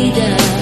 berbeda